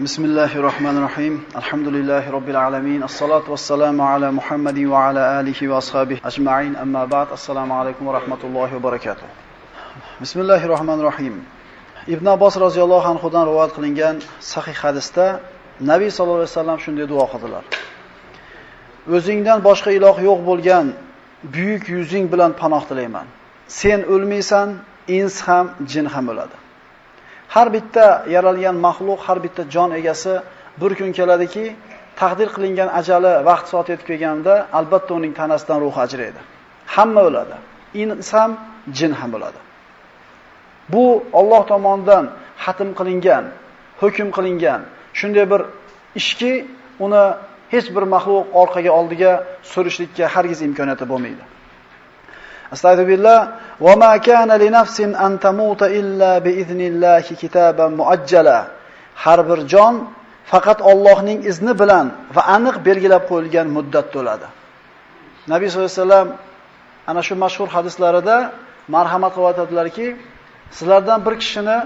بسم الله الرحمن الرحيم الحمد لله رب العالمين الصلاة والسلام على محمد وعلى آله وأصحابه أجمعين أما بعد السلام عليكم ورحمة الله وبركاته بسم الله الرحمن الرحيم ibn abbos roziyallohu anhudan rivoyat qilingan sahih hadisda nabiy sallallohu alayhi vasallam shunday duo qildilar o'zingdan boshqa iloh yo'q bo'lgan buyuk yuzing bilan panoh tilayman sen o'lmaysan ins ham jin ham o'ladi Har bitta yaralgan maxluq har bitta jon egasi bir kun keladiki taqdir qilingan ajali vaqt soat yetib kelganda albatta uning tanasidan ruhi ajraydi. Hamma o'ladi. Inson ham jin ham o'ladi. Bu Alloh tomonidan xatm qilingan, hukm qilingan shunday bir ishki, uni hech bir maxluq orqaga oldiga surishlikka hargiz imkoniyati bo'lmaydi. Astagfirullah Wa ma kana li nafsin an tamuta illa bi iznillohi kitaban muajjala. Har bir jon faqat Allohning izni bilan va aniq belgilab qo'yilgan muddatda o'ladi. Nabiy sollallohu alayhi vasallam ana shu mashhur hadislarida marhamat qilib aytadilarki, Sizlardan bir kishini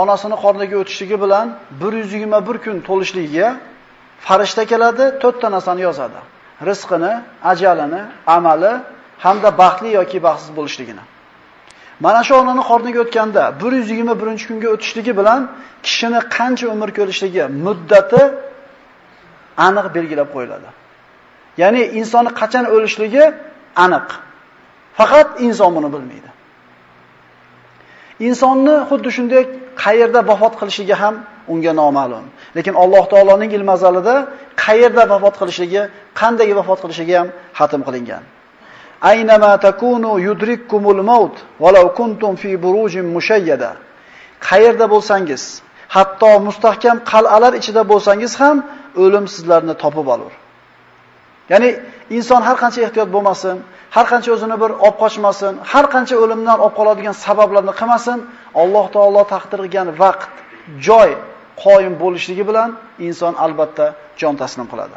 onasini qorniga o'tishligi bilan 121 kun to'lishligiga farishta keladi, to'rtta narsani yozadi. Rizqini, ajalini, amali hamda baxtli yoki baxtsiz bo'lishligini. Mana shu onani qorniga o'tganda 121 kunga o'tishligi bilan kishini qancha umr ko'rishligi muddati aniq belgilab qo'yiladi. Ya'ni insonni qachon o'lishligi aniq. Faqat inson buni bilmaydi. Insonni xuddi shunday qayerda vafot qilishiga ham unga noma'lum. Lekin Alloh taoloning ilmazalida qayerda vafot qilishligi, qanday vafot qilishligi ham xatm qilingan. Aynama takunu yudrikkumul maut walau kuntum fi burujin mushayyada. Qayerda bo'lsangiz, hatto mustahkam qal'alar ichida bo'lsangiz ham o'lim sizlarni topib olur. Ya'ni inson har qancha ehtiyot bo'lmasin, har qancha o'zini bir olib qochmasin, har qancha o'limdan olib qoladigan sabablarni qilmasin, Alloh taolo taqdir qilgan vaqt, joy qoyim bo'lishligi bilan inson albatta jon taslim qiladi.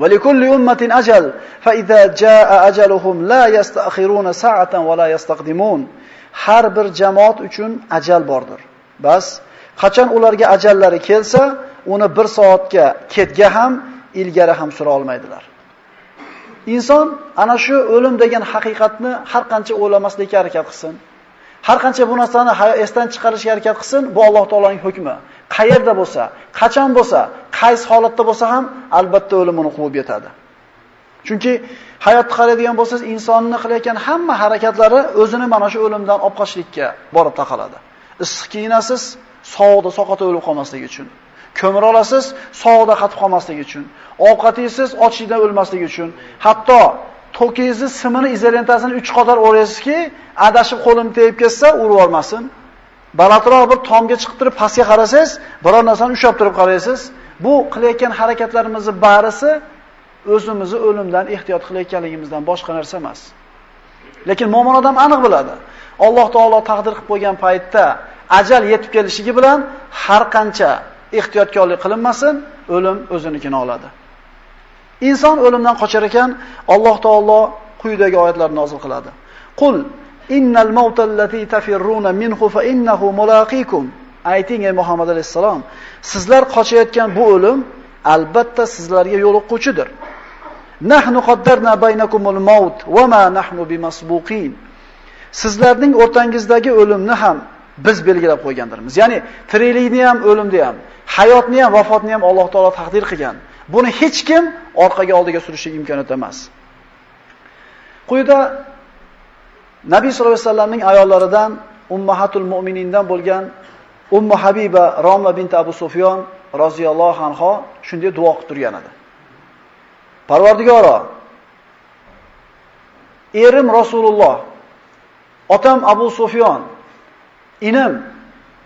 وَلِكُلِّ أُمَّةٍ ummatin فَإِذَا جَاءَ أَجَلُهُمْ لَا يَسْتَأْخِرُونَ la وَلَا يَسْتَقْدِمُونَ. Har bir jamoat uchun ajal bordir. Bas qachon ularga ajallari kelsa, uni bir soatga ketga ham ilgari ham sura olmaydilar. Inson ana shu o'lim degan haqiqatni har qancha o'ylamaslikka harakat qilsin, har qancha bu narsani esdan chiqarishga harakat qilsin, bu Alloh taolaning hukmi. Qayerda bo'lsa, qachon bo'lsa, qaysi holatda bo'lsa ham albatta o'lim uni quvib yetadi. Chunki hayotni qaraydigan bo'lsangiz, insonni qilayotgan hamma harakatlari o'zini mana shu o'limdan olib qochishlikka borib taqaladi. Issiq kiyinasiz, sovuqda soqata o'lib qolmasligi uchun. Ko'mir olasiz, sovuqda qatib qolmasligi uchun. Ovqat yeysiz, ochlikdan o'lmasligi uchun. Hatto tokingizni simini izolentasini 3 qator o'raysizki, adashib qo'lim tegib ketsa, urib olmasin. Balandroq bir tomga chiqib turib pastga qarasangiz, biror narsani ushlab turib qaraysiz. Bu qilayotgan harakatlarimizning barisi o'zimizni o'limdan ehtiyot qilayotganligimizdan boshqa narsa emas. Lekin mo'min odam aniq biladi. Alloh taolo taqdir qilib qo'ygan paytda ajal yetib kelishigi bilan har qancha ehtiyotkorlik qilinmasin, o'lim o'zinikini oladi. Inson o'limdan qochar ekan, Alloh taolo quyidagi oyatlarni nozil qiladi. Qul innal mautal tafirruna minhu fa innahu mulaqikum. Ayting ey Muhammad alayhisalom, sizlar qochayotgan bu o'lim albatta sizlarga yo'liquvchidir. Nahnu qaddarna baynakumul maut va ma nahnu bimasbuqin. Sizlarning o'rtangizdagi o'limni ham biz belgilab qo'ygandirmiz. Ya'ni tiriklikni ham, o'limni ham, hayotni ham, vafotni ham Alloh taolo taqdir qilgan. Buni hech kim orqaga oldiga surishi imkoniyat emas. Quyida Nabiy sollallohu alayhi vasallamning ayollaridan ummahatul mu'minindan bo'lgan Ummu Habiba Roma bint Abu Sufyon roziyallohu anha shunday duo qilib turgan edi. Parvardigoro, erim Rasululloh, otam Abu Sufyon, inim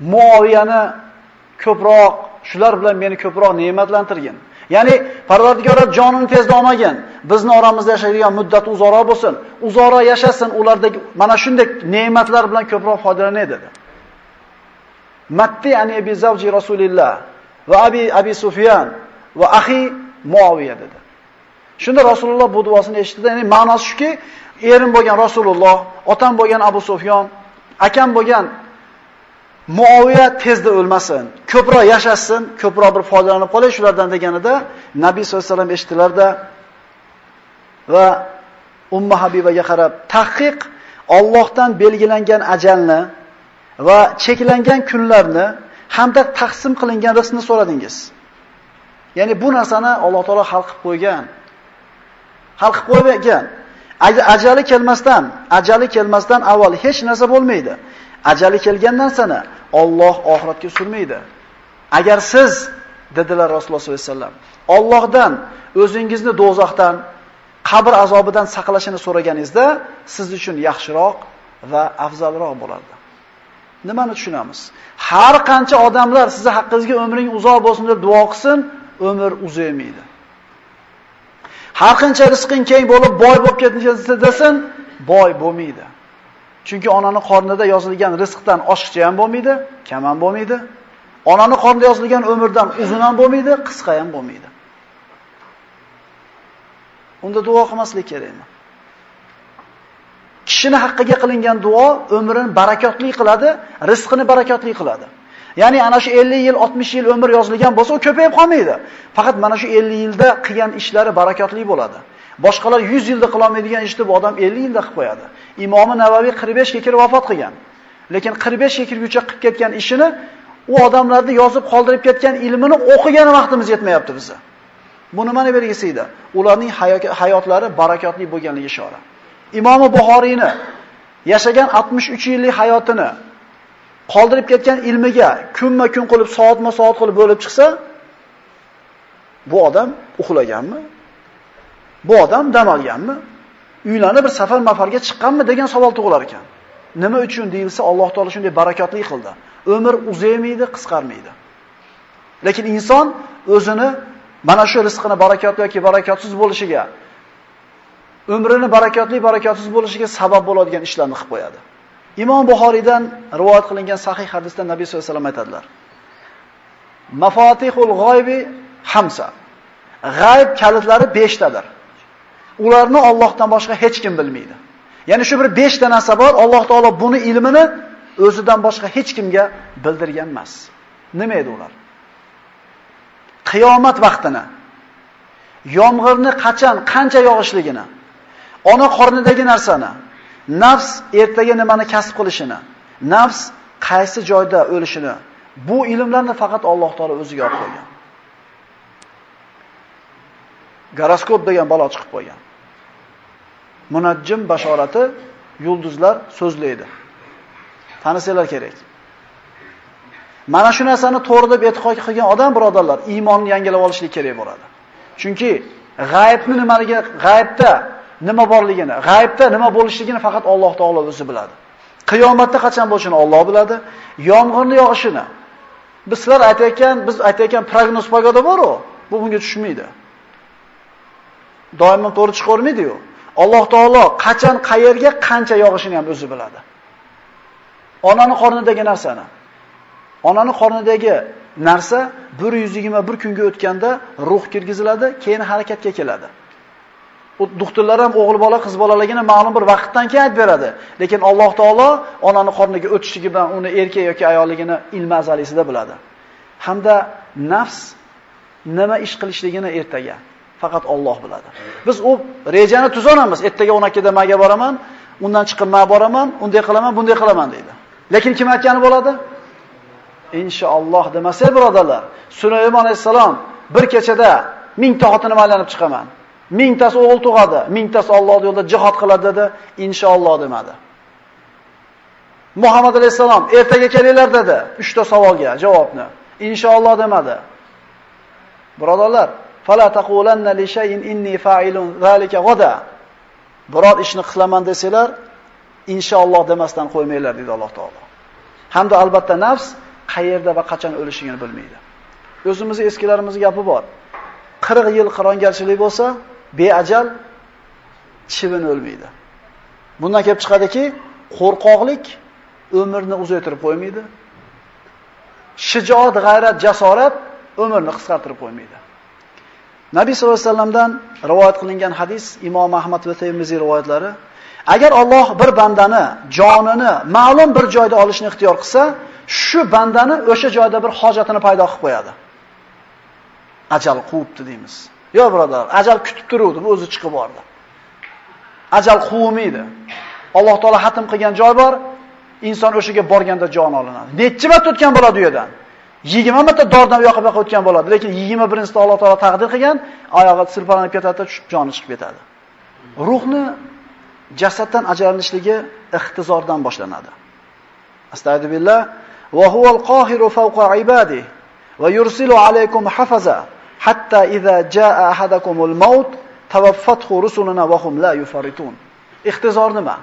Muoviyani ko'proq shular bilan meni ko'proq ne'matlantirgin. Ya'ni Parvardigora jonini tezda olmagan. Bizni oramizda yashaydigan muddat uzoqroq bo'lsin. Uzoqroq yashasin, ulardagi mana shunday ne'matlar bilan ko'proq foydalanay dedi. Matti ani bi zavji Rasulillah va abi Abi Sufyan va axi Muaviya dedi. Shunda Rasululloh bu duosini eshitdi. Ya'ni ma'nosi shuki, erim bo'lgan Rasululloh, otam bo'lgan Abu Sufyon, akam bo'lgan Muaviya tezda o'lmasin, ko'proq yashasin, ko'proq bir foydalanib qolay shulardan deganida Nabiy sollallohu alayhi vasallam eshitdilarda va Umma Habibaga qarab, tahqiq Allohdan belgilangan ajalni va cheklangan kunlarni hamda taqsim qilingan rizqni so'radingiz. Ya'ni bu narsani Alloh taolo hal qilib qo'ygan. Hal qilib qo'ygan. Ajali kelmasdan, ajali kelmasdan avval hech narsa bo'lmaydi. Ajali kelgan narsani Alloh oxiratga surmaydi. Agar siz dedilar Rasululloh sollallohu alayhi vasallam, Allohdan o'zingizni do'zaxdan, qabr azobidan saqlashini so'raganingizda, siz uchun yaxshiroq va afzalroq bo'lardi. Nimani tushunamiz? Har qancha odamlar sizga haqqingizga umring uzoq bo'lsin deb duo qilsin, umr uzaymaydi. Har qancha rizqing keng bo'lib, boy bo'lib ketishingizni desin, boy bo'lmaydi. Chunki onaning qornida yozilgan rizqdan oshiqcha ham bo'lmaydi, kam ham bo'lmaydi. Onaning qornida yozilgan umrdan uzun ham bo'lmaydi, qisqa ham bo'lmaydi. Unda duo qilmaslik kerakmi? Kishini haqqiga qilingan duo umrini barakotli qiladi, rizqini barakotli qiladi. Ya'ni ana shu 50 yil, 60 yil umr yozilgan bo'lsa, u ko'payib qolmaydi. Faqat mana shu 50 yilda qilgan ishlari barakotli bo'ladi. Boshqalar 100 yilda qila olmaydigan ishni bu odam 50 yilda qilib qo'yadi. Imomi Navaviy 45 ga kirib vafot qilgan. Lekin 45 ga kirguncha qilib ketgan ishini u odamlarni yozib qoldirib ketgan ilmini o'qigan vaqtimiz yetmayapti bizga. Bu nimani belgisiydi? Ularning hayotlari barakotli bo'lganligi ishora. Imomi Buxoriyni yashagan 63 yillik hayotini qoldirib ketgan ilmiga kunma-kun qilib, soatma-soat qilib bo'lib chiqsa, bu odam uxlaganmi? Bu odam dam olganmi? Uylanib bir safar mafarga chiqqanmi degan savol tug'ilar ekan. Nima uchun deyilsa, Alloh taolo shunday barakotli qildi. Umr uzaymaydi, qisqarmaydi. Lekin inson o'zini mana shu rizqini barakotli yoki barakotsiz bo'lishiga, umrini barakotli, barakotsiz bo'lishiga sabab bo'ladigan ishlarni qilib qo'yadi. Imom Buxoriydan rivoyat qilingan sahih hadisda Nabiy sollallohu alayhi vasallam aytadilar. Mafatihul g'oybi hamsa. G'ayb kalitlari 5 tadir. Ularni Allohdan boshqa hech kim bilmaydi. Ya'ni shu bir 5 ta narsa bor, Alloh taolo buni ilmini o'zidan boshqa hech kimga bildirgan emas. Nima edi ular? Qiyomat vaqtini, yomg'irni qachon, qancha yog'ishligini, ona qornidagi narsani, nafs ertaga nimani kasb qilishini, nafs qaysi joyda o'lishini, bu ilmlarni faqat Alloh taolo o'ziga olib qo'ygan. Goroskop degan balo chiqib qo'ygan. Munajjim bashorati yulduzlar so'zlaydi. Tanisanglar kerak. Mana shu narsani to'g'ri deb e'tiqod qilgan odam birodarlar iymonni yangilab olishlik kerak bo'ladi. Chunki g'aybni nimaligini, g'aybda nima borligini, g'aybda nima bo'lishligini faqat Alloh taolo o'zi biladi. Qiyomatda qachon bo'lishini Alloh biladi. Yomg'irni yog'ishini biz sizlar aytayotgan, biz aytayotgan prognoz pagoda bor-ku, bu bunga tushmaydi. Doimo to'g'ri chiqavermaydi-yu. Alloh taolo qachon, qayerga, qancha yog'ishini ham o'zi biladi. Onani qornidagi narsani. Onani qornidagi narsa 121 kunga o'tganda ruh kirgiziladi, keyin harakatga keladi. U doktorlar ham o'g'il bola, qiz bolaligini ma'lum bir vaqtdan keyin aytib beradi. Lekin Alloh taolo onani qorniga o'tishligi bilan uni erkak yoki ayolligini ilm azalisida biladi. Hamda nafs nima ish qilishligini ertaga faqat Alloh biladi. Biz u rejani tuzonamiz. Ertaga 12da maga boraman, undan chiqib ma boraman, unday qilaman, bunday qilaman deydi. Lekin kim aytgani bo'ladi? Inshaalloh demasa, birodarlar, Sulaymon alayhisalom bir kechada 1000 ta xotinni aylanib chiqaman. 1000 tasi o'g'il tug'adi, 1000 tasi Alloh yo'lida jihad qiladi dedi, inshaalloh demadi. Muhammad alayhisalom ertaga kelinglar dedi, 3 ta savolga javobni. Inshaalloh demadi. Birodarlar, fala taqulanna li shay'in inni fa'ilun zalika g'ada. Biror ishni qilaman desalar, inshaalloh demasdan qo'ymanglar dedi Alloh taolo. Hamda albatta nafs qayerda va qachon o'lishini bilmaydi. O'zimizni eskilarimizning gapi bor. 40 yil qirongarchilik bo'lsa, beajal chivin o'lmaydi. Bundan kelib chiqadiki, qo'rqoqlik umrni uzaytirib qo'ymaydi. Shijoat, g'ayrat, jasorat umrni qisqartirib qo'ymaydi. Nabiy sollallohu alayhi vasallamdan rivoyat qilingan hadis Imom Ahmad va Tirmiziy rivoyatlari Agar Alloh bir bandani jonini ma'lum bir joyda olishni ixtiyor qilsa, shu bandani o'sha joyda bir hojatini paydo qilib qo'yadi. Ajal quvibdi deymiz. Yo birodar, ajal kutib turuvdi, bu o'zi chiqib bordi. Ajal quvmaydi. Alloh taolo xatm qilgan joy bor, inson o'shaga borganda jon olinadi. Necha marta o'tgan bo'ladi u yerdan? 20 marta dordan u yoqqa yoqqa o'tgan bo'ladi, lekin 21-sida Alloh taolo taqdir qilgan, oyog'i silpalanib ketadi, tushib joni chiqib ketadi. Ruhni jasaddan ajralishligi ixtizordan boshlanadi. Astagfirullah va huval qohiru fawqa ibadi va yursilu alaykum hafaza hatta idza jaa ahadakumul maut tawaffathu rusuluna va hum la yufaritun. Ixtizor nima?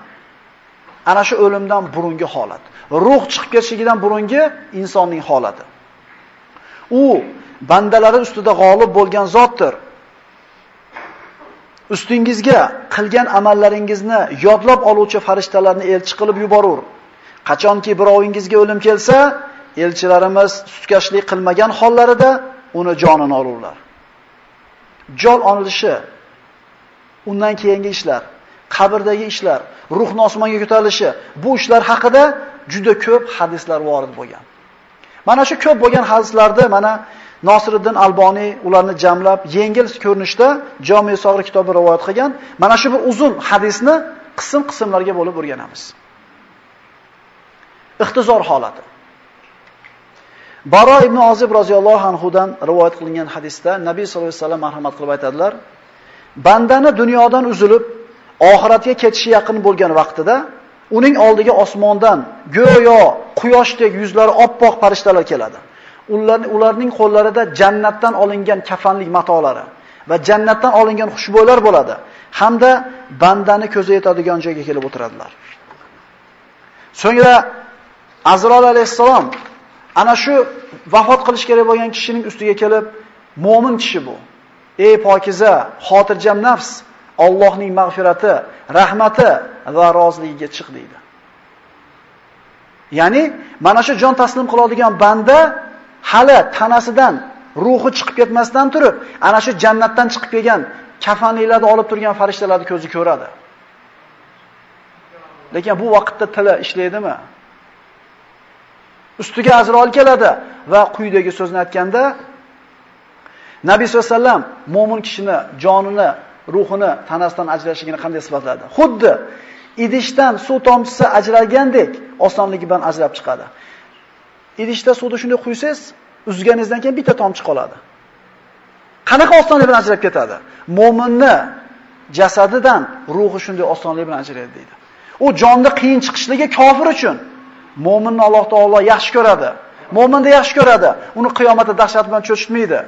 Ana shu o'limdan burungi holat. Ruh chiqib ketishidan burungi insonning holati. U bandalari ustida g'olib bo'lgan zotdir. Ustingizga qilgan amallaringizni yodlab oluvchi farishtalarni elchi qilib yuborur. Qachonki birovingizga o'lim kelsa, elchilarimiz sutkashlik qilmagan hollarida uni jonini olurlar. Jon olinishi undan keyingi ishlar, qabrdagi ishlar, ruhni osmonga ko'tarilishi, bu ishlar haqida juda ko'p hadislar vorid bo'lgan. Mana shu ko'p bo'lgan hadislarda mana Nosiriddin Alboniy ularni jamlab yengil ko'rinishda Jami Sog'ri kitobi rivoyat qilgan. Mana shu bir uzun hadisni qism-qismlarga bo'lib o'rganamiz. Ixtizor holati. Baro ibn Azib roziyallohu anhu dan rivoyat qilingan hadisda Nabiy sollallohu alayhi vasallam marhamat qilib aytadilar: Bandani dunyodan uzilib, oxiratga ketishi yaqin bo'lgan vaqtida uning oldiga osmondan go'yo quyoshdek yuzlari oppoq farishtalar keladi. ularning qo'llarida jannatdan olingan kafanlik matolari va jannatdan olingan xushbo'ylar bo'ladi. Hamda bandani ko'zi yetadigan joyga kelib o'tiradilar. So'ngra Azroil alayhissalom ana shu vafot qilish kerak bo'lgan kishining ustiga kelib, mu'min kishi bu. Ey pokiza, xotirjam nafs, Allohning mag'firati, rahmati va roziligiga chiq deydi. Ya'ni mana shu jon taslim qiladigan banda hali tanasidan ruhi chiqib ketmasdan turib, ana shu jannatdan chiqib kelgan kafanliklarni olib turgan farishtalarni ko'zi ko'radi. Lekin bu vaqtda tili ishlaydimi? Ustiga Azroil keladi va quyidagi so'zni aytganda Nabiy sollallohu alayhi vasallam mo'min kishini jonini, ruhini tanasidan ajrashligini qanday sifatladi? Xuddi idishdan suv tomchisi ajralgandek osonligi bilan ajrab chiqadi. idishda suvni shunday quysangiz, uzganingizdan keyin bitta tomchi qoladi. Qanaqa osonlik bilan ajrab ketadi? Mo'minni jasadidan ruhi shunday osonlik bilan ajraydi deydi. U jonni qiyin chiqishligi kofir uchun. Mo'minni Alloh taolo yaxshi ko'radi. Mo'minni yaxshi ko'radi. Uni qiyomatda dahshat bilan cho'chitmaydi.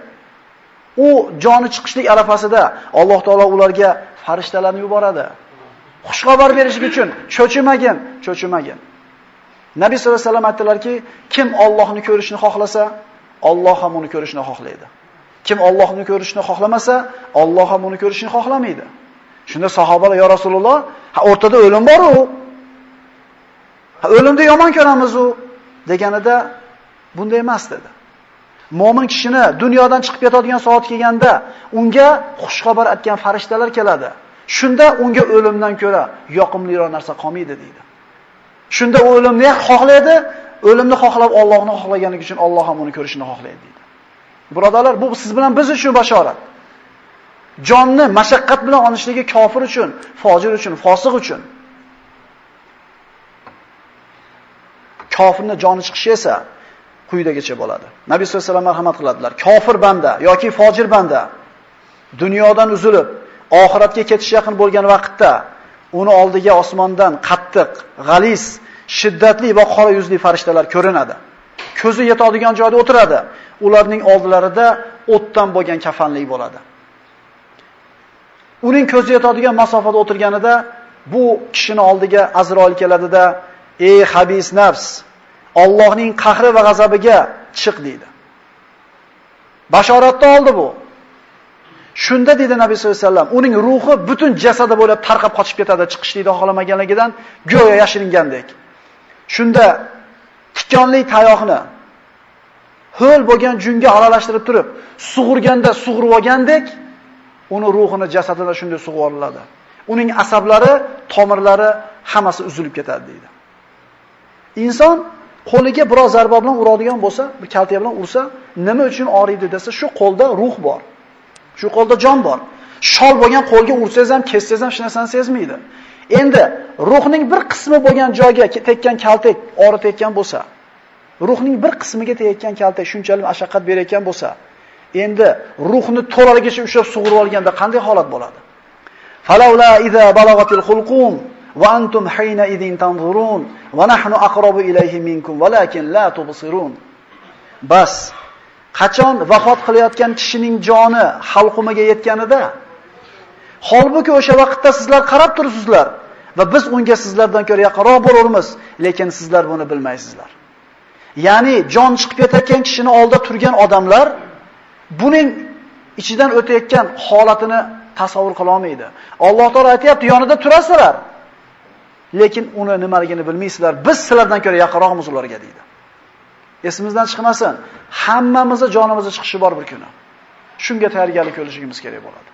U joni chiqishlik arafasida Alloh taolo ularga farishtalarni yuboradi. Xushxabar berish uchun cho'chimagin, cho'chimagin. Nabiy sollallohu alayhi vasallam aytdilarki, kim Allohni ko'rishni xohlasa, Alloh ham uni ko'rishni xohlaydi. Kim Allohni ko'rishni xohlamasa, Alloh ham uni ko'rishni xohlamaydi. Shunda sahobalar yo Rasululloh, ha o'rtada o'lim bor-u. Ha o'limni yomon ko'ramiz u deganida bunday emas dedi. Mo'min kishini dunyodan chiqib ketadigan soat kelganda unga xush xabar aytgan farishtalar keladi. Shunda unga o'limdan ko'ra yoqimliroq narsa qolmaydi deydi. Shunda u o'limni xohlaydi, o'limni xohlab Allohni xohlaganligi uchun Alloh ham uni ko'rishni xohlaydi deydi. Birodarlar, bu siz bilan biz uchun bashorat. Jonni mashaqqat bilan olishligi kofir uchun, fojir uchun, fosiq uchun. Kofirning joni chiqishi esa quyidagicha bo'ladi. Nabiy sollallohu alayhi vasallam marhamat qiladilar. Kofir banda yoki fojir banda dunyodan uzilib, oxiratga ketish yaqin bo'lgan vaqtda uni oldiga osmondan qattiq, g'aliz, shiddatli va qora yuzli farishtalar ko'rinadi. Ko'zi yetadigan joyda o'tiradi. Ularning oldilarida o'tdan bo'lgan kafanlik bo'ladi. Uning ko'zi yetadigan masofada o'tirganida bu kishini oldiga Azroil keladida, "Ey habis nafs, Allohning qahri va g'azabiga chiq" deydi. Bashoratni oldi bu. Shunda dedi Nabiy sollallohu alayhi vasallam, uning ruhi butun jasadi bo'lib tarqab qochib ketadi, chiqishlikni xohlamaganligidan go'yo yashiringandek. Shunda tikonli tayoqni ho'l bo'lgan junga aralashtirib turib, sug'urganda sug'urib olgandek, uni ruhini jasadidan shunday sug'ib oladi. uning asablari, tomirlari hammasi uzilib ketadi deydi. Inson qo'liga biroz zarba bilan uradigan bo'lsa, bir kalta bilan ursa, nima uchun og'riydi desa, shu qo'lda ruh bor. Shu qo'lda jon bor. Shol bo'lgan qo'lga ursangiz ham, kessangiz ham hech narsani sezmaydi. Endi ruhning bir qismi bo'lgan joyga tekkan kaltak og'rit tekkan bo'lsa, ruhning bir qismiga tegayotgan kaltak shunchalik ashaqqat berayotgan bo'lsa, endi ruhni to'laligicha ushlab sug'urib olganda qanday holat bo'ladi? Falawla iza balagatil xulqum va antum hayna idin tanzurun va nahnu aqrabu ilayhi minkum valakin la tubsirun. Bas qachon vafot qilayotgan kishining joni halqumiga yetganida holbuki o'sha vaqtda sizlar qarab turibsizlar va biz unga sizlardan ko'ra yaqinroq bo'lurmiz lekin sizlar buni bilmaysizlar. Ya'ni jon chiqib ketayotgan kishini oldida turgan odamlar buning ichidan o'tayotgan holatini tasavvur qila olmaydi. Alloh taolo aytayapti, yonida turasizlar. Lekin uni nimaligini bilmaysizlar. Biz sizlardan ko'ra yaqinroqmiz ularga deydi. Esimizdan chiqmasin. Hammamizni jonimizni chiqishi bor bir kuni. Shunga tayyorgarlik ko'rishimiz kerak bo'ladi.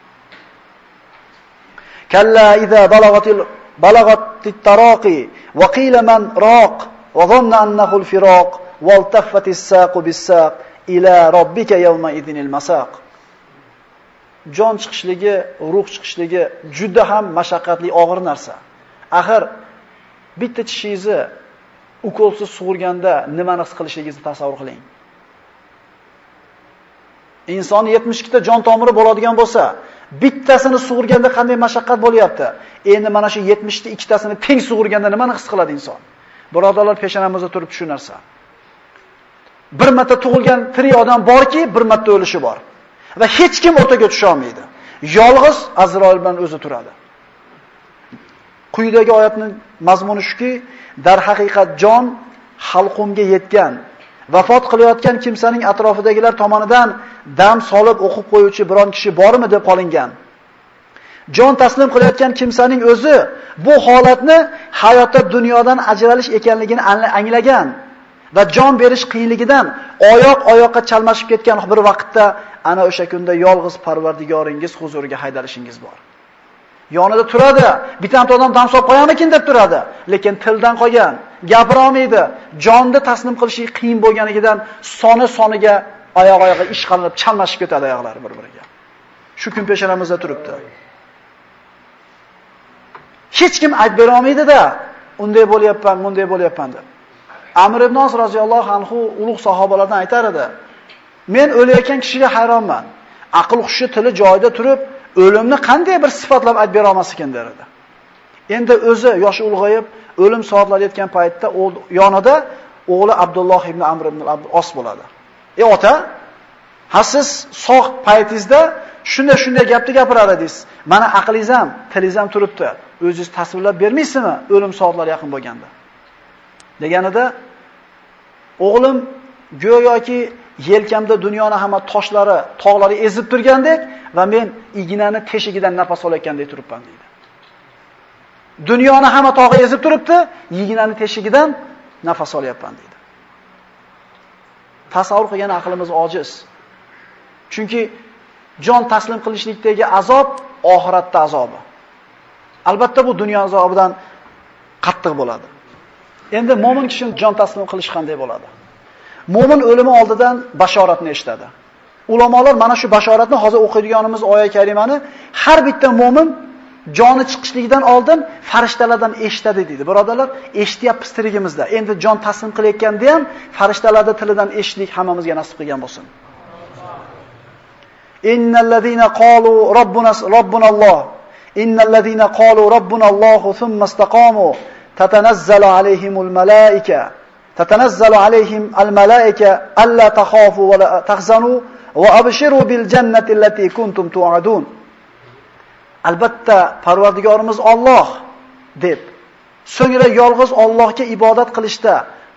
Kalla idza balagatil balagatit taraqi va qila man raq va dhanna annahu al-firaq waltaffatis saqu bis-saq ila robbika yawma idinil masaq. Jon chiqishligi, ruh chiqishligi juda ham mashaqqatli og'ir narsa. Axir bitta tishingizni ukolsiz sug'urganda nimani his qilishligingizni tasavvur qiling. Inson 72 ta jon tomiri bo'ladigan bo'lsa, bittasini sug'urganda qanday mashaqqat bo'lyapti? Endi mana shu 70 ta ikkitasini teng sug'urganda nimani his qiladi inson? Birodarlar peshonamizda turib shu narsa. Bir marta tug'ilgan tirik odam borki, bir marta o'lishi bor. Va hech kim o'rtaga tusha olmaydi. Yolg'iz Azroil bilan o'zi turadi. Quyidagi oyatning mazmuni shuki, dar haqiqat jon xalqumga yetgan, vafot qilayotgan kimsaning atrofidagilar tomonidan dam solib o'qib qo'yuvchi biron kishi bormi deb qolingan. Jon taslim qilayotgan kimsaning o'zi bu holatni hayotda dunyodan ajralish ekanligini anglagan va jon berish qiyinligidan oyoq oyoqqa chalmashib ketgan bir vaqtda ana o'sha kunda yolg'iz Parvardigoringiz huzuriga haydalishingiz bor. Yonida turadi, bitta odam dam solib qo'yamikin deb turadi, lekin tildan qolgan, gapira olmaydi. Jonni taslim qilishi qiyin bo'lganligidan soni soniga oyoq oyoqqa ish qilinib chalmashib ketadi oyoqlari bir-biriga. Shu kun peshonamizda turibdi. Hech kim aytib bera olmaydi-da, unday bo'lyapman, bunday bo'lyapman deb. Amr ibn Os roziyallohu anhu ulug' sahobalardan aytar edi. Men o'layotgan kishiga hayronman. Aql hushi tili joyida turib, o'limni qanday bir sifatlab aytib bera olmas ekan der edi. Endi o'zi yoshi ulg'ayib, o'lim soatlari yetgan paytda yonida o'g'li Abdulloh ibn Amr ibn Os bo'ladi. "Ey ota, ha siz sog' paytingizda shunday shunday gapni gapirar edingiz. Mana aqlingiz ham, tilingiz ham turibdi. O'zingiz tasvirlab bermaysizmi o'lim soatlari yaqin bo'lganda?" deganida o'g'lim go'yoki yelkamda dunyoni hamma toshlari, tog'lari ezib turgandek va men ignani teshigidan nafas olayotgandek turibman deydi. Dunyoni hamma tog'i ezib turibdi, ignani teshigidan nafas olyapman deydi. Tasavvur qilgan aqlimiz ojiz. Chunki jon taslim qilishlikdagi azob oxiratda azobi. Albatta bu dunyo azobidan qattiq bo'ladi. Endi mo'min kishining jon taslim qilish qanday bo'ladi? Mo'min o'limi oldidan bashoratni eshitadi. Ulamolar mana shu bashoratni hozir o'qiydiganimiz oyat karimani har bitta mo'min joni chiqishligidan oldin farishtalardan eshitadi deydi. Birodarlar, eshityapmiz tirigimizda. Endi jon taslim qilayotganda ham farishtalarda tilidan eshitlik hammamizga nasib qilgan bo'lsin. Innallazina qalu robbuna robbunalloh innallazina qalu robbunallohu thumma istaqamu tatanazzalu alayhimul malaika tatanazzalu alayhim almalaika alla takhafu wa la tahzanu va abshiru bil jannati allati kuntum tu'adun albatta parvardigorimiz Alloh deb so'ngra yolg'iz Allohga ibodat qilishda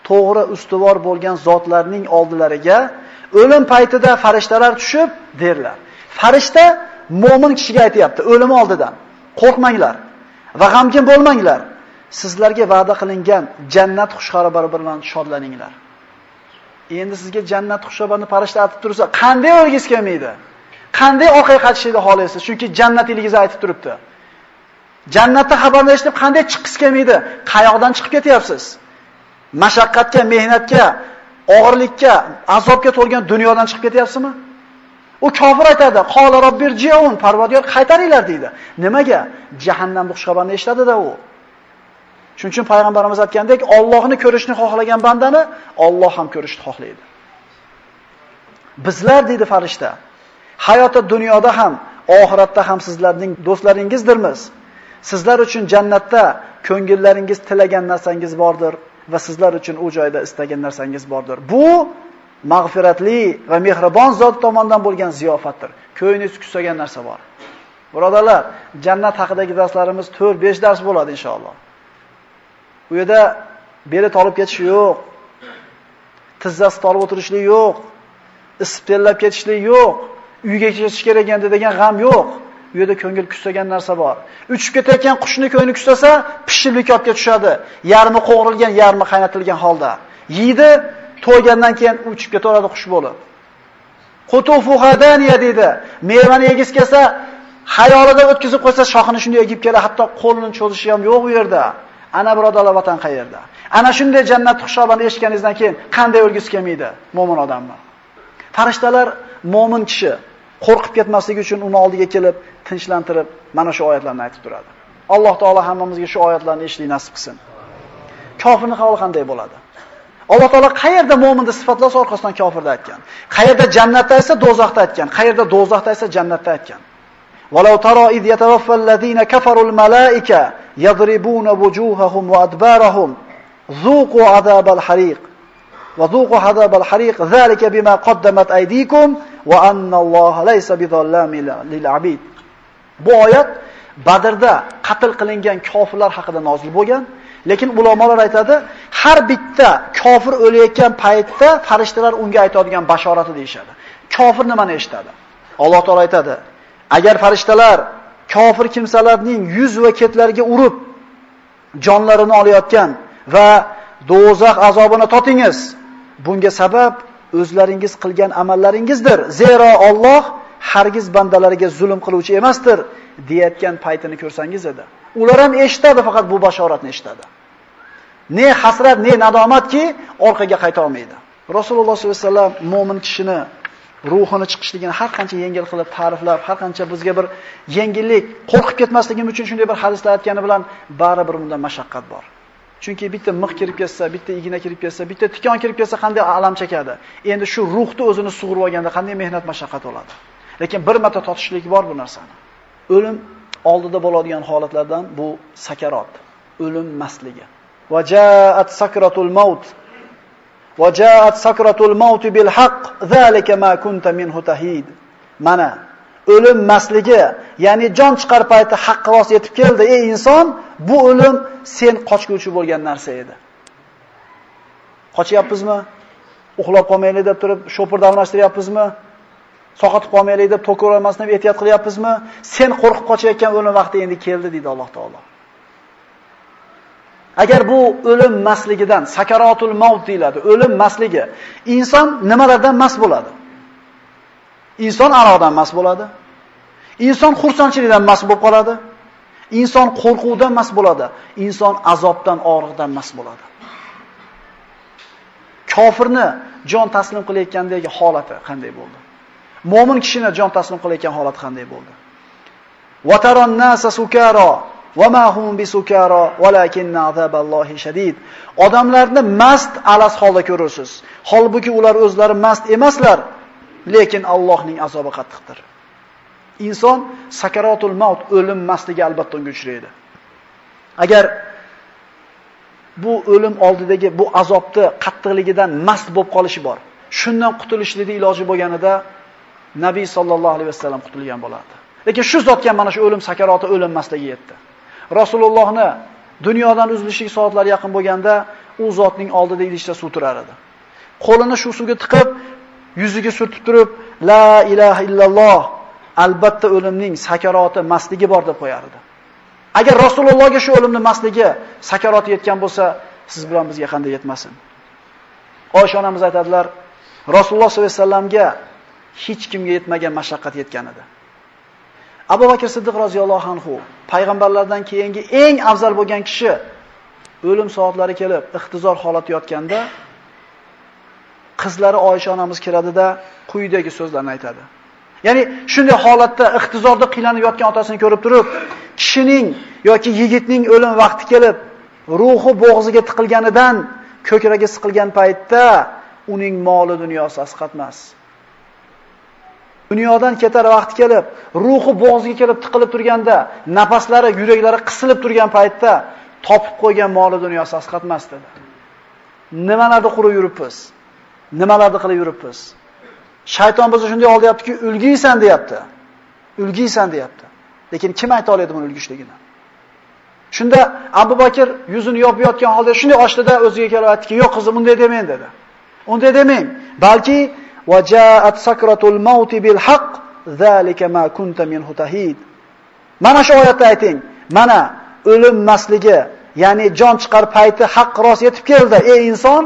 to'g'ri ustuvor bo'lgan zotlarning oldilariga o'lim paytida farishtalar tushib derlar. Farishta mo'min kishiga aytayapti, o'lim oldidan qo'rqmanglar va g'amgin bo'lmanglar. Sizlarga va'da qilingan jannat xushxabari bilan shodlaninglar. Endi sizga jannat xushxabarini farishta aytib tursa, qanday o'rgiz kelmaydi? Qanday orqaga qaytishni xohlaysiz? Chunki jannatligingizni aytib turibdi. Jannatda xabarni eshitib qanday chiqqisi kelmaydi? Qayoqdan chiqib ketyapsiz? Mashaqqatga, mehnatga, og'irlikka, azobga to'lgan dunyodan chiqib ketyapsizmi? U kofir aytadi, "Qala robbirjiun", Parvardigor qaytaringlar deydi. Nimaga? Jahannamning xushxabarini eshitadi-da u. Shuning uchun payg'ambarimiz aytgandek, Allohni ko'rishni xohlagan bandani Alloh ham ko'rishni xohlaydi. Bizlar dedi farishta, hayotda dunyoda ham, oxiratda ham sizlarning do'stlaringizdirmiz. Sizlar uchun jannatda ko'ngillaringiz tilagan narsangiz bordir va sizlar uchun u joyda istagan narsangiz bordir. Bu mag'firatli va mehribon zot tomonidan bo'lgan ziyofatdir. Ko'yingiz kusagan narsa bor. Birodarlar, jannat haqidagi darslarimiz 4-5 dars bo'ladi inshaalloh. U yerda beli tolib ketish yo'q. Tizzasi tolib o'tirishlik yo'q. Isib tellab ketishlik yo'q. Uyga ketish kerak endi degan g'am yo'q. U yerda ko'ngil kusagan narsa bor. Uchib ketayotgan qushni ko'ngli kusasa, pishirlik olib tushadi. Yarmi qo'g'rilgan, yarmi qaynatilgan holda. Yeydi, to'ygandan keyin uchib ketaveradi qush bo'lib. Qutufu hadaniya dedi. Mevani yegis kelsa, xayolida o'tkazib qo'ysa, shoxini shunday egib keladi, hatto qo'lini cho'zishi ham yo'q u yerda. Ana birodalar vatan qayerda? Ana shunday jannat xushobani eshitganingizdan keyin qanday o'lgisi kelmaydi mo'min odamni? Farishtalar mo'min kishi qo'rqib ketmasligi uchun uni oldiga kelib, tinchlantirib, mana shu oyatlarni aytib turadi. Alloh taolo hammamizga shu oyatlarni eshitishni nasib qilsin. Kofirni holi qanday bo'ladi? Alloh taolo qayerda mo'minni sifatlash orqasidan kofirni aytgan. Qayerda jannatda aytsa, dozoqda aytgan. Qayerda dozoqda aytsa, jannatda aytgan. Walau taro iz yatawaffal ladina kafarul malaika يضربون وجوههم وأدبارهم ذوقوا عذاب الحريق وذوقوا عذاب الحريق ذلك بما قدمت أيديكم وأن الله ليس بظلام للعبيد Bu oyat Badrda qatl qilingan kofirlar haqida nozil bo'lgan, lekin ulamolar aytadi, har bitta kofir o'layotgan paytda farishtalar unga aytadigan bashorati deyshadi. Kofir nimani eshitadi? Alloh taolo aytadi: Agar farishtalar kofir kimsalarning yuz va ketlariga urib jonlarini olayotgan va do'zax azobini totingiz, bunga sabab o'zlaringiz qilgan amallaringizdir. Zero Alloh hargiz bandalariga zulm qiluvchi emasdir, deyatgan paytini ko'rsangiz edi. Ular ham eshitadi, faqat bu bashoratni eshitadi. Ne hasrat, ne nadomatki orqaga qayta olmaydi. Rasululloh sollallohu alayhi vasallam mo'min kishini ruhini chiqishligini har qancha yengil qilib ta'riflab, har qancha bizga bir yengillik, qo'rqib ketmasligimiz uchun shunday bir hadislar aytgani bilan baribir unda mashaqqat bor. Chunki bitta mix kirib ketsa, bitta igna kirib ketsa, bitta tikon kirib ketsa qanday alam chekadi. Endi shu ruhni o'zini sug'urib olganda qanday mehnat mashaqqat bo'ladi. Lekin bir marta totishlik bor bu narsani. O'lim oldida bo'ladigan holatlardan bu sakarot, o'lim masligi. Vajaat sakratul maut وجاءت سكرة الموت بالحق ذلك ما كنت منه تهيد mana o'lim masligi ya'ni jon chiqar payti haqqa vos yetib keldi ey inson bu o'lim sen qochguvchi bo'lgan narsa edi qochyapmizmi uxlab qolmaylik deb turib sho'pirda almashtiryapmizmi soqotib qolmaylik deb to'kib olmasdan ehtiyot qilyapmizmi sen qo'rqib qochayotgan o'lim vaqti endi keldi deydi alloh taolo Agar bu o'lim masligidan, sakaratul maut deyiladi, o'lim masligi. Inson nimalardan mas bo'ladi? Inson aroqdan mas bo'ladi. Inson xursandchilikdan mas bo'lib qoladi. Inson qo'rquvdan mas bo'ladi. Inson azobdan, og'riqdan mas bo'ladi. Kofirni jon taslim qilayotgandagi holati qanday bo'ldi? Mo'min kishini jon taslim qilayotgan holati qanday bo'ldi? Wataron nasa sukara hum bisukara walakinna azaballohi shadid. Odamlarni mast alas holda ko'rasiz. Holbuki ular o'zlari mast emaslar, lekin Allohning azobi qattiqdir. Inson sakaratul maut o'lim masliga albatta unga uchraydi. Agar bu o'lim oldidagi bu azobni qattiqligidan mast bo'lib qolishi bor. Shundan qutulishlikning iloji bo'lganida Nabiy sallallohu alayhi vasallam qutulgan bo'lardi. Lekin shu zotga mana shu o'lim sakaroti o'lim masligi yetdi. Rasulullohni dunyodan uzilishlik soatlari yaqin bo'lganda u zotning oldida idishda suv turar edi. Qo'lini shu suvga tiqib, yuziga surtib turib, la ilaha illalloh, albatta o'limning sakaroti, masligi bor deb qo'yar edi. Agar Rasulullohga shu o'limning masligi, sakaroti yetgan bo'lsa, siz bilan bizga qanday yetmasin? Oysha onamiz aytadilar, Rasululloh sollallohu alayhi vasallamga hech kimga yetmagan mashaqqat yetgan edi. Abu Bakr Siddiq roziyallohu anhu payg'ambarlardan keyingi eng afzal bo'lgan kishi o'lim soatlari kelib, ixtizor holatda yotganda qizlari Oysha onamiz kiradida quyidagi so'zlarni aytadi. Ya'ni shunday holatda ixtizorda qiylanib yotgan otasini ko'rib turib, kishining yoki yigitning o'lim vaqti kelib, ruhi bo'g'ziga tiqilganidan ko'kragi siqilgan paytda uning moli dunyosi asqatmas. Dunyodan ketar vaqt kelib, ruhi bo'g'ziga kelib tiqilib turganda, nafaslari, yuraklari qisilib turgan paytda topib qo'ygan moli dunyosi asqatmas dedi. Nimalarni qurib yuribmiz? Nimalarni qilib yuribmiz? Shayton bizni shunday olyaptiki, ulgiysan deyapti. Ulgiysan deyapti. Lekin kim ayta oladi buni ulgishligini? Shunda Abu Bakr yuzini yopib yotgan holda shunday ochdida o'ziga kelib aytdiki, "Yo'q qizim, unday demang" dedi. Unday demang, balki va jaat sakratul mauti bil haqq zalika ma kunta minhu tahid mana shu oyatni ayting mana o'lim masligi ya'ni jon chiqar payti haqq rost yetib keldi ey inson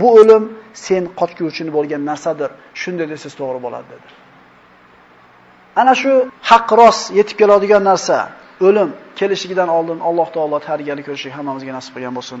bu o'lim sen qotguvchini bo'lgan narsadir shunday desiz to'g'ri bo'ladi dedi ana shu haqq rost yetib keladigan narsa o'lim kelishigidan oldin alloh taolo tayyorgarlik ko'rishlik hammamizga nasib qilgan bo'lsin